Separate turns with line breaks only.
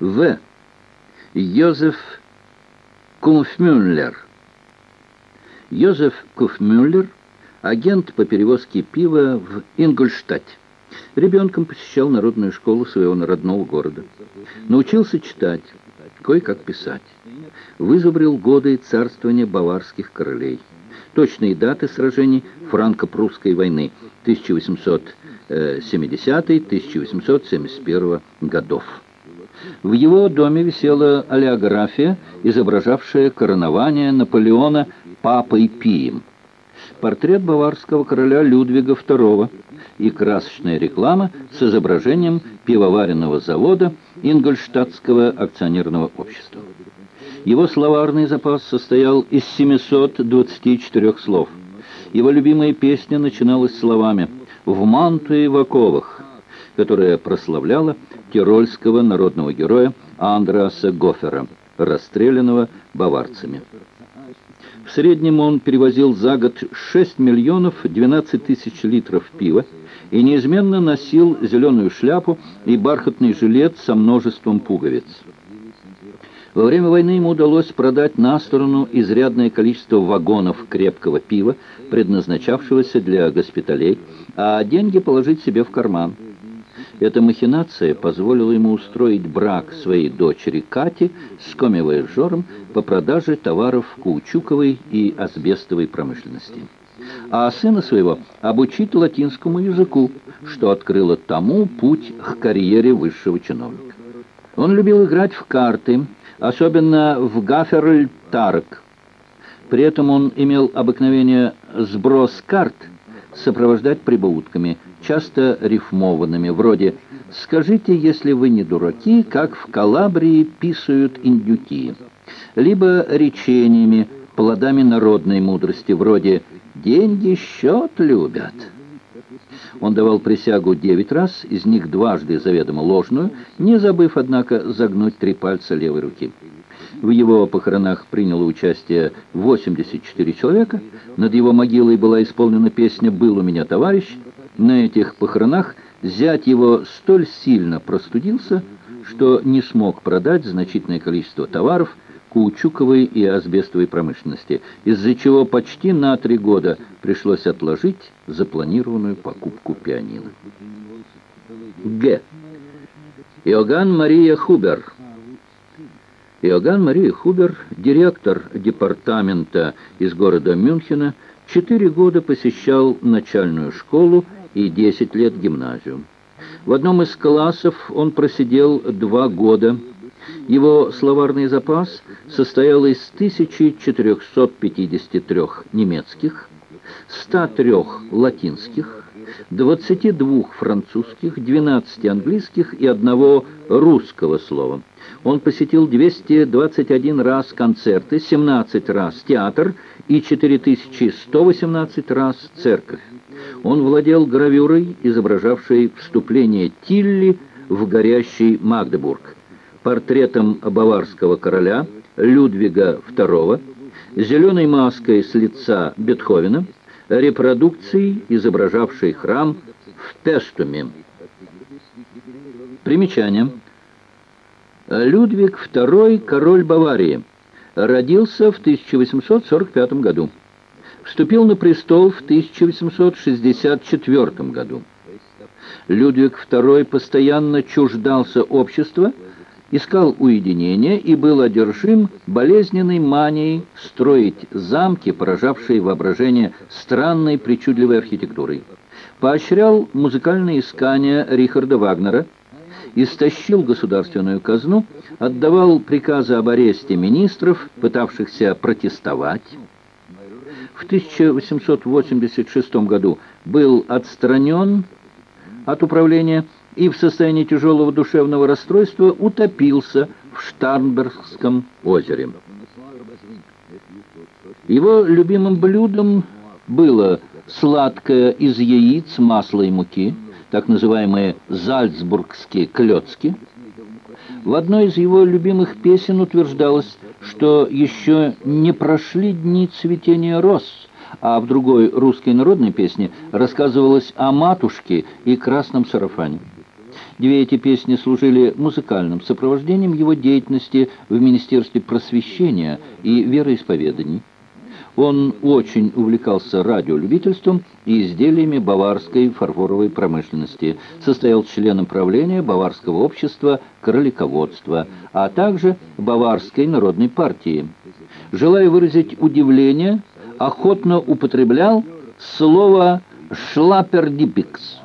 В. Йозеф Кумфмюллер. Йозеф Куфмюллер, агент по перевозке пива в Ингольштадте. Ребенком посещал народную школу своего родного города. Научился читать, кое-как писать. Вызубрил годы царствования баварских королей. Точные даты сражений франко-прусской войны 1870-1871 годов. В его доме висела олеография, изображавшая коронование Наполеона Папой Пием. Портрет баварского короля Людвига II и красочная реклама с изображением пивоваренного завода Ингольштадтского акционерного общества. Его словарный запас состоял из 724 слов. Его любимая песня начиналась словами «В манту и в оковах», которая прославляла тирольского народного героя Андреаса Гофера, расстрелянного баварцами. В среднем он перевозил за год 6 миллионов 12 тысяч литров пива и неизменно носил зеленую шляпу и бархатный жилет со множеством пуговиц. Во время войны ему удалось продать на сторону изрядное количество вагонов крепкого пива, предназначавшегося для госпиталей, а деньги положить себе в карман. Эта махинация позволила ему устроить брак своей дочери Кати с комивояжером по продаже товаров каучуковой и асбестовой промышленности. А сына своего обучить латинскому языку, что открыло тому путь к карьере высшего чиновника. Он любил играть в карты, особенно в гаферль-тарк. При этом он имел обыкновение сброс карт сопровождать прибаутками – часто рифмованными, вроде «Скажите, если вы не дураки, как в Калабрии писают индюки», либо речениями, плодами народной мудрости, вроде «Деньги счет любят». Он давал присягу девять раз, из них дважды заведомо ложную, не забыв, однако, загнуть три пальца левой руки. В его похоронах приняло участие 84 человека. Над его могилой была исполнена песня «Был у меня товарищ», на этих похоронах зять его столь сильно простудился, что не смог продать значительное количество товаров каучуковой и асбестовой промышленности, из-за чего почти на три года пришлось отложить запланированную покупку пианино. Г. Иоганн Мария Хубер. Иоганн Мария Хубер, директор департамента из города Мюнхена, четыре года посещал начальную школу и 10 лет гимназию. В одном из классов он просидел два года. Его словарный запас состоял из 1453 немецких, 103 латинских, 22 французских, 12 английских и одного русского слова. Он посетил 221 раз концерты, 17 раз театр и 4118 раз церковь. Он владел гравюрой, изображавшей вступление Тилли в горящий Магдебург, портретом баварского короля Людвига II, зеленой маской с лица Бетховена, репродукцией, изображавшей храм в Пестуме. Примечание. Людвиг II, король Баварии, родился в 1845 году вступил на престол в 1864 году. Людвиг II постоянно чуждался общества, искал уединения и был одержим болезненной манией строить замки, поражавшие воображение странной причудливой архитектурой. Поощрял музыкальные искания Рихарда Вагнера, истощил государственную казну, отдавал приказы об аресте министров, пытавшихся протестовать, в 1886 году был отстранен от управления и в состоянии тяжелого душевного расстройства утопился в Штарнбергском озере. Его любимым блюдом было сладкое из яиц, масла и муки, так называемые зальцбургские клёцки. В одной из его любимых песен утверждалось, что еще не прошли дни цветения роз, а в другой русской народной песне рассказывалось о матушке и красном сарафане. Две эти песни служили музыкальным сопровождением его деятельности в Министерстве просвещения и вероисповеданий. Он очень увлекался радиолюбительством и изделиями баварской фарфоровой промышленности, состоял членом правления Баварского общества кролиководства, а также Баварской народной партии. Желая выразить удивление, охотно употреблял слово «шлапердипикс».